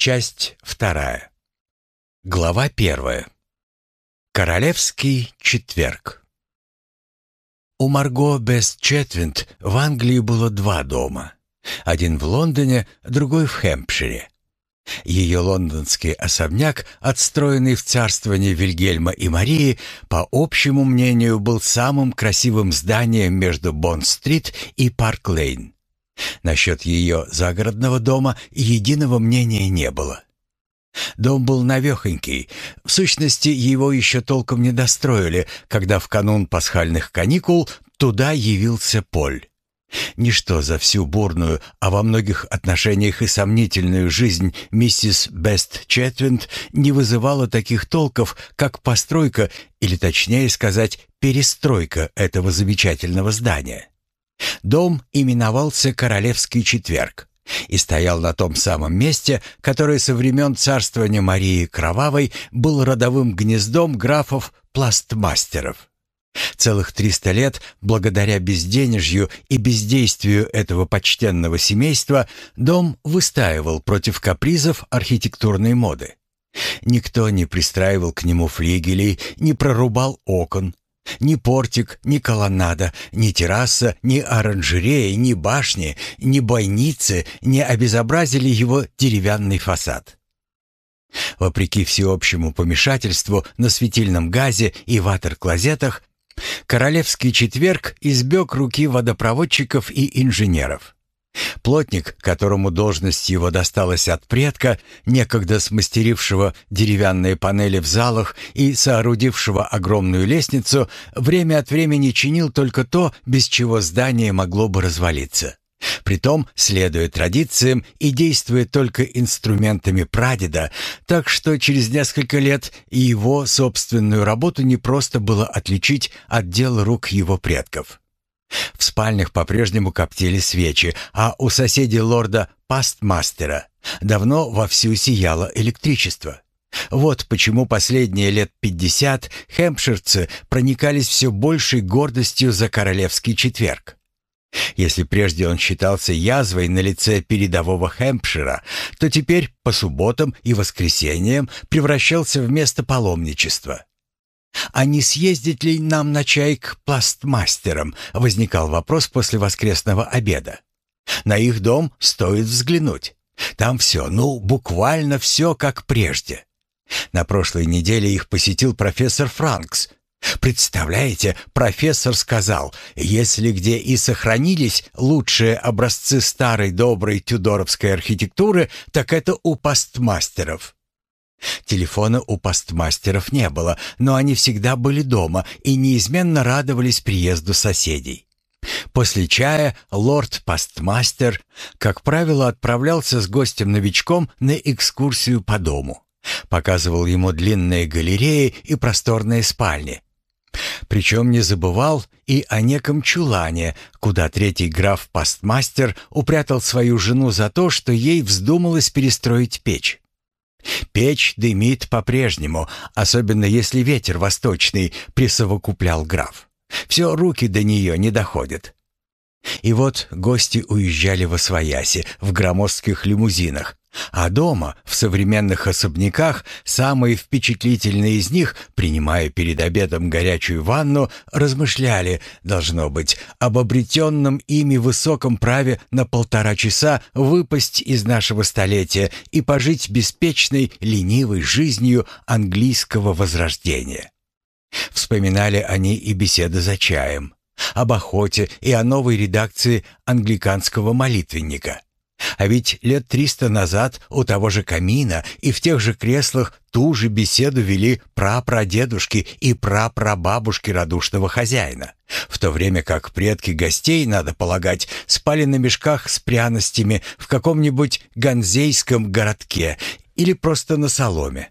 Часть вторая. Глава первая. Королевский четверг. У Марго Бестчетвинд в Англии было два дома. Один в Лондоне, другой в Хэмпшире. Ее лондонский особняк, отстроенный в царствовании Вильгельма и Марии, по общему мнению, был самым красивым зданием между Бонд-стрит и Парк-лейн. Насчет ее загородного дома единого мнения не было. Дом был навехонький. В сущности, его еще толком не достроили, когда в канун пасхальных каникул туда явился Поль. Ничто за всю бурную, а во многих отношениях и сомнительную жизнь миссис Бест Четвинд не вызывало таких толков, как постройка, или точнее сказать, перестройка этого замечательного здания. Дом именовался Королевский четверг и стоял на том самом месте, которое со времен царствования Марии Кровавой был родовым гнездом графов Пластмастеров. Целых триста лет, благодаря безденежью и бездействию этого почтенного семейства, дом выстаивал против капризов архитектурной моды. Никто не пристраивал к нему флигелей, не прорубал окон. Ни портик, ни колоннада, ни терраса, ни оранжерея, ни башни, ни бойницы не обезобразили его деревянный фасад. Вопреки всеобщему помешательству на светильном газе и ватер-клозетах, Королевский четверг избег руки водопроводчиков и инженеров. Плотник, которому должность его досталась от предка, некогда смастерившего деревянные панели в залах и соорудившего огромную лестницу, время от времени чинил только то, без чего здание могло бы развалиться. Притом, следуя традициям и действуя только инструментами прадеда, так что через несколько лет его собственную работу не просто было отличить от дел рук его предков. В спальнях по-прежнему коптили свечи, а у соседей лорда Пастмастера давно вовсю сияло электричество. Вот почему последние лет пятьдесят хэмпширцы проникались все большей гордостью за королевский четверг. Если прежде он считался язвой на лице передового Хэмпшира, то теперь по субботам и воскресеньям превращался в место паломничества. «А не съездить ли нам на чай к пластмастерам?» — возникал вопрос после воскресного обеда. «На их дом стоит взглянуть. Там все, ну, буквально все как прежде». На прошлой неделе их посетил профессор Франкс. Представляете, профессор сказал, если где и сохранились лучшие образцы старой доброй тюдоровской архитектуры, так это у постмастеров. Телефона у постмастеров не было, но они всегда были дома и неизменно радовались приезду соседей. После чая лорд-постмастер, как правило, отправлялся с гостем-новичком на экскурсию по дому. Показывал ему длинные галереи и просторные спальни. Причем не забывал и о неком чулане, куда третий граф-постмастер упрятал свою жену за то, что ей вздумалось перестроить печь. Печь дымит по-прежнему, особенно если ветер восточный, присовокуплял граф. Все руки до нее не доходят. И вот гости уезжали во свояси в громоздких лимузинах, а дома, в современных особняках, самые впечатлительные из них, принимая перед обедом горячую ванну, размышляли, должно быть, об обретенном ими высоком праве на полтора часа выпасть из нашего столетия и пожить беспечной, ленивой жизнью английского возрождения. Вспоминали они и беседы за чаем, об охоте и о новой редакции англиканского молитвенника – а ведь лет триста назад у того же камина и в тех же креслах ту же беседу вели прапрадедушки и прапрабабушки радушного хозяина, в то время как предки гостей, надо полагать, спали на мешках с пряностями в каком-нибудь ганзейском городке или просто на соломе.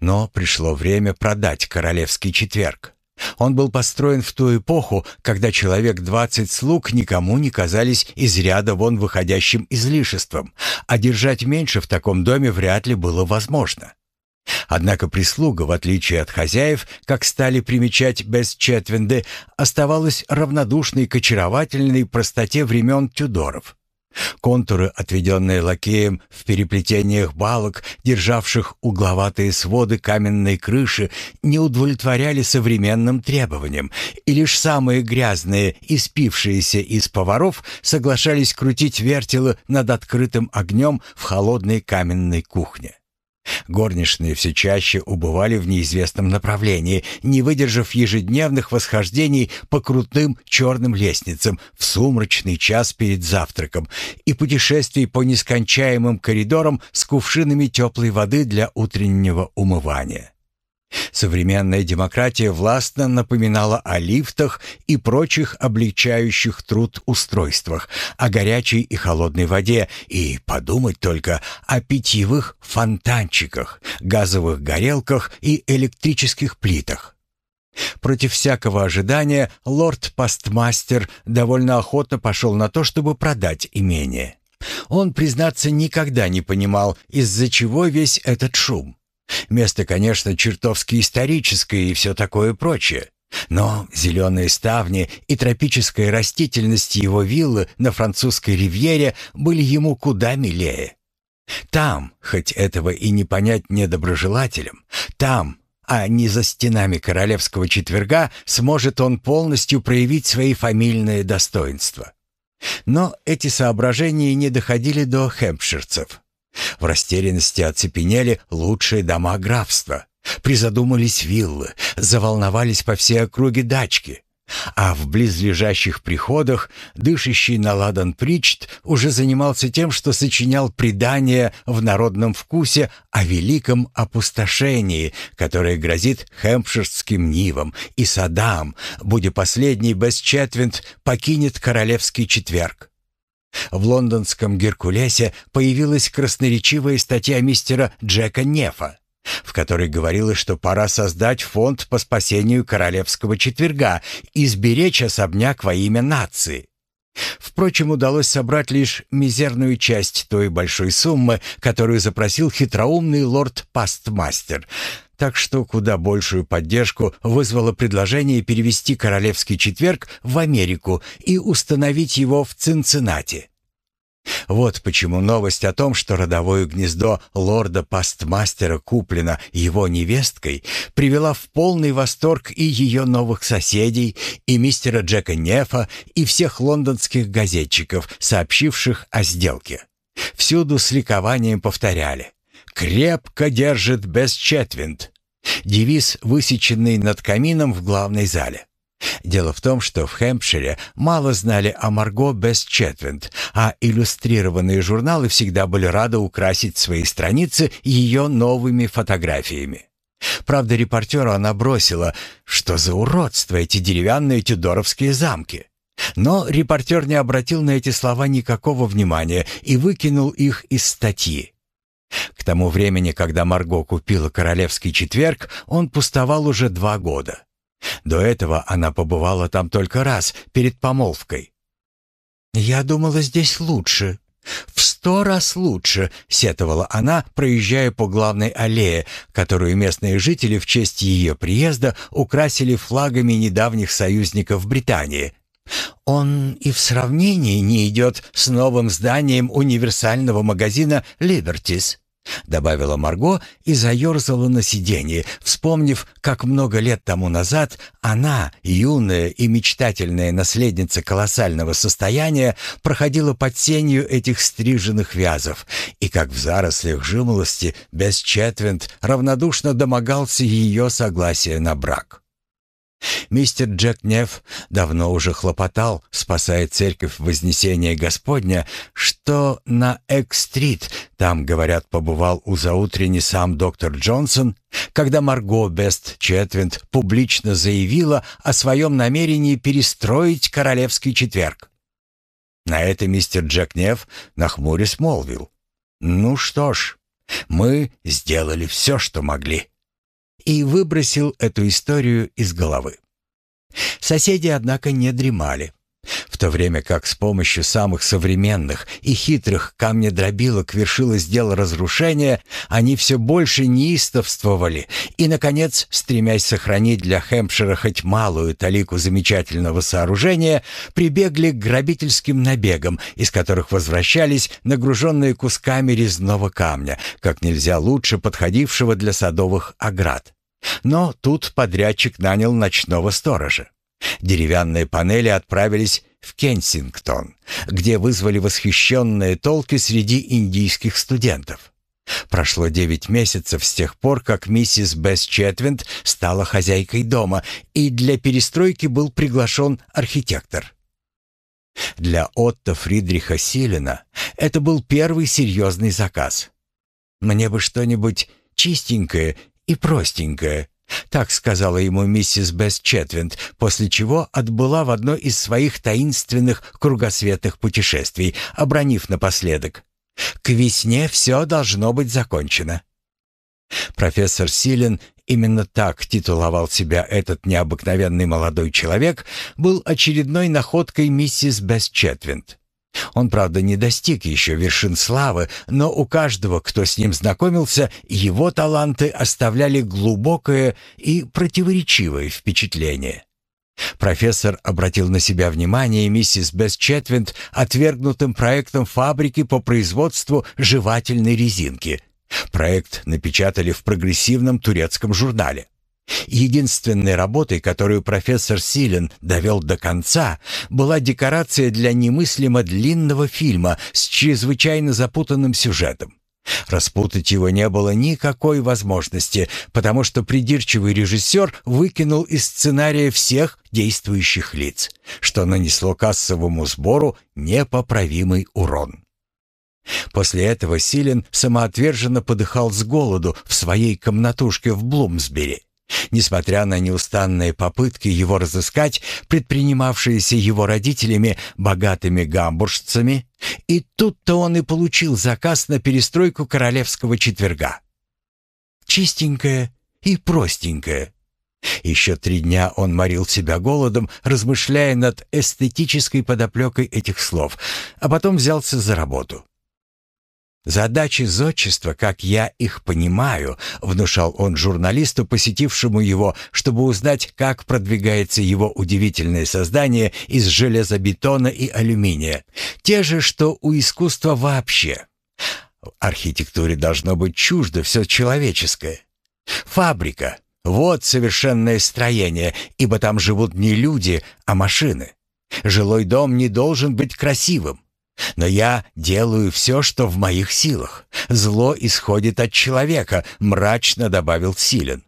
Но пришло время продать королевский четверг. Он был построен в ту эпоху, когда человек двадцать слуг никому не казались из ряда вон выходящим излишеством, а держать меньше в таком доме вряд ли было возможно. Однако прислуга, в отличие от хозяев, как стали примечать без четвенды, оставалась равнодушной к очаровательной простоте времен Тюдоров. Контуры, отведенные лакеем в переплетениях балок, державших угловатые своды каменной крыши, не удовлетворяли современным требованиям, и лишь самые грязные и спившиеся из поваров соглашались крутить вертелы над открытым огнем в холодной каменной кухне. Горничные все чаще убывали в неизвестном направлении, не выдержав ежедневных восхождений по крутым черным лестницам в сумрачный час перед завтраком и путешествий по нескончаемым коридорам с кувшинами теплой воды для утреннего умывания. Современная демократия властно напоминала о лифтах и прочих облегчающих труд устройствах, о горячей и холодной воде и, подумать только, о питьевых фонтанчиках, газовых горелках и электрических плитах. Против всякого ожидания лорд-постмастер довольно охотно пошел на то, чтобы продать имение. Он, признаться, никогда не понимал, из-за чего весь этот шум. Место, конечно, чертовски историческое и все такое прочее. Но зеленые ставни и тропическая растительность его виллы на французской ривьере были ему куда милее. Там, хоть этого и не понять недоброжелателям, там, а не за стенами королевского четверга, сможет он полностью проявить свои фамильные достоинства. Но эти соображения не доходили до хэмпширцев. В растерянности оцепенели лучшие дома графства. Призадумались виллы, заволновались по всей округе дачки. А в близлежащих приходах дышащий на ладан Причт уже занимался тем, что сочинял предания в народном вкусе о великом опустошении, которое грозит хэмпширским нивам и садам, будь последний без четвент покинет королевский четверг. В лондонском «Геркулесе» появилась красноречивая статья мистера Джека Нефа, в которой говорилось, что пора создать фонд по спасению королевского четверга и сберечь особняк во имя нации. Впрочем, удалось собрать лишь мизерную часть той большой суммы, которую запросил хитроумный лорд-пастмастер, так что куда большую поддержку вызвало предложение перевести Королевский четверг в Америку и установить его в Цинциннати. Вот почему новость о том, что родовое гнездо лорда-пастмастера куплено его невесткой, привела в полный восторг и ее новых соседей, и мистера Джека Нефа, и всех лондонских газетчиков, сообщивших о сделке. Всюду с ликованием повторяли «Крепко держит без четвинт». Девиз, высеченный над камином в главной зале. Дело в том, что в Хэмпшире мало знали о Марго без Четвинд, а иллюстрированные журналы всегда были рады украсить свои страницы ее новыми фотографиями. Правда, репортеру она бросила, что за уродство эти деревянные тюдоровские замки. Но репортер не обратил на эти слова никакого внимания и выкинул их из статьи. К тому времени, когда Марго купила «Королевский четверг», он пустовал уже два года. До этого она побывала там только раз, перед помолвкой. «Я думала, здесь лучше. В сто раз лучше», — сетовала она, проезжая по главной аллее, которую местные жители в честь ее приезда украсили флагами недавних союзников Британии. «Он и в сравнении не идет с новым зданием универсального магазина «Либертис». — добавила Марго и заерзала на сиденье, вспомнив, как много лет тому назад она, юная и мечтательная наследница колоссального состояния, проходила под сенью этих стриженных вязов, и как в зарослях жимолости без четвент равнодушно домогался ее согласия на брак. Мистер Джек Неф давно уже хлопотал, спасая церковь Вознесения Господня, что на Эк-стрит, там, говорят, побывал у заутренни сам доктор Джонсон, когда Марго Бест Четвинд публично заявила о своем намерении перестроить Королевский четверг. На это мистер Джек Неф нахмурясь молвил. «Ну что ж, мы сделали все, что могли» и выбросил эту историю из головы. Соседи, однако, не дремали. В то время как с помощью самых современных и хитрых камнедробилок вершилось дело разрушения, они все больше неистовствовали и, наконец, стремясь сохранить для Хэмпшира хоть малую талику замечательного сооружения, прибегли к грабительским набегам, из которых возвращались нагруженные кусками резного камня, как нельзя лучше подходившего для садовых оград. Но тут подрядчик нанял ночного сторожа. Деревянные панели отправились в Кенсингтон, где вызвали восхищенные толки среди индийских студентов. Прошло девять месяцев с тех пор, как миссис Бесс Четвинд стала хозяйкой дома, и для перестройки был приглашен архитектор. Для Отто Фридриха Силина это был первый серьезный заказ. «Мне бы что-нибудь чистенькое и простенькое», так сказала ему миссис Бесс после чего отбыла в одно из своих таинственных кругосветных путешествий, обронив напоследок. «К весне все должно быть закончено». Профессор Силен, именно так титуловал себя этот необыкновенный молодой человек, был очередной находкой миссис Бесс Четвинд. Он, правда, не достиг еще вершин славы, но у каждого, кто с ним знакомился, его таланты оставляли глубокое и противоречивое впечатление. Профессор обратил на себя внимание миссис Бесс отвергнутым проектом фабрики по производству жевательной резинки. Проект напечатали в прогрессивном турецком журнале. Единственной работой, которую профессор Силен довел до конца, была декорация для немыслимо длинного фильма с чрезвычайно запутанным сюжетом. Распутать его не было никакой возможности, потому что придирчивый режиссер выкинул из сценария всех действующих лиц, что нанесло кассовому сбору непоправимый урон. После этого Силен самоотверженно подыхал с голоду в своей комнатушке в Блумсбери. Несмотря на неустанные попытки его разыскать, предпринимавшиеся его родителями, богатыми гамбуржцами, и тут-то он и получил заказ на перестройку королевского четверга. Чистенькое и простенькое. Еще три дня он морил себя голодом, размышляя над эстетической подоплекой этих слов, а потом взялся за работу. «Задачи зодчества, как я их понимаю», — внушал он журналисту, посетившему его, чтобы узнать, как продвигается его удивительное создание из железобетона и алюминия. Те же, что у искусства вообще. Архитектуре должно быть чуждо все человеческое. Фабрика — вот совершенное строение, ибо там живут не люди, а машины. Жилой дом не должен быть красивым. Но я делаю все, что в моих силах. Зло исходит от человека, мрачно добавил Силен.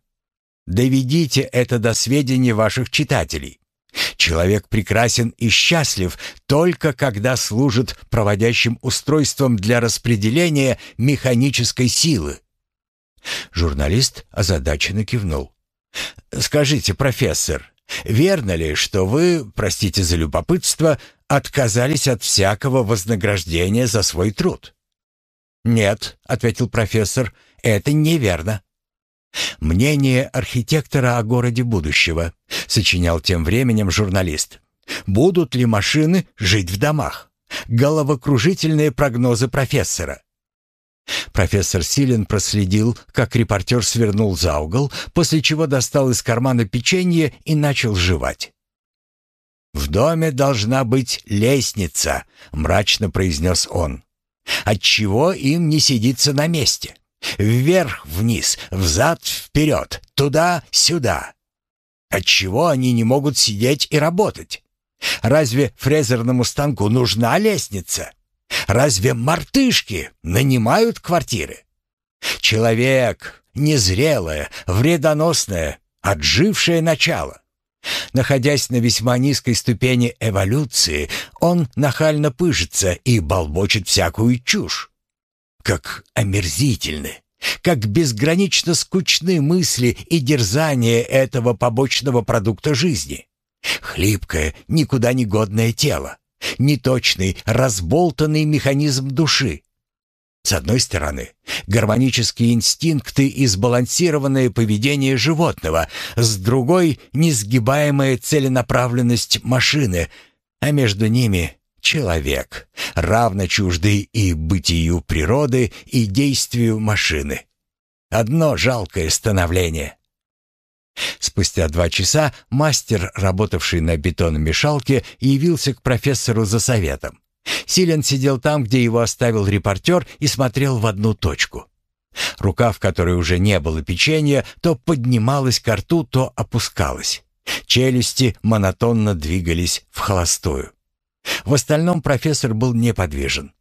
Доведите это до сведения ваших читателей. Человек прекрасен и счастлив только когда служит проводящим устройством для распределения механической силы. Журналист озадаченно кивнул. «Скажите, профессор, верно ли, что вы, простите за любопытство, отказались от всякого вознаграждения за свой труд. «Нет», — ответил профессор, — «это неверно». «Мнение архитектора о городе будущего», — сочинял тем временем журналист. «Будут ли машины жить в домах?» Головокружительные прогнозы профессора. Профессор Силен проследил, как репортер свернул за угол, после чего достал из кармана печенье и начал жевать. «В доме должна быть лестница», — мрачно произнес он. «Отчего им не сидится на месте? Вверх-вниз, взад-вперед, туда-сюда. Отчего они не могут сидеть и работать? Разве фрезерному станку нужна лестница? Разве мартышки нанимают квартиры? Человек — незрелое, вредоносное, отжившее начало. Находясь на весьма низкой ступени эволюции, он нахально пыжится и болбочет всякую чушь. Как омерзительны, как безгранично скучны мысли и дерзания этого побочного продукта жизни. Хлипкое, никуда не годное тело, неточный, разболтанный механизм души, с одной стороны, гармонические инстинкты и сбалансированное поведение животного, с другой — несгибаемая целенаправленность машины, а между ними человек, равно чуждый и бытию природы, и действию машины. Одно жалкое становление. Спустя два часа мастер, работавший на бетономешалке, явился к профессору за советом. Силен сидел там, где его оставил репортер, и смотрел в одну точку. Рука, в которой уже не было печенья, то поднималась к рту, то опускалась. Челюсти монотонно двигались в холостую. В остальном профессор был неподвижен.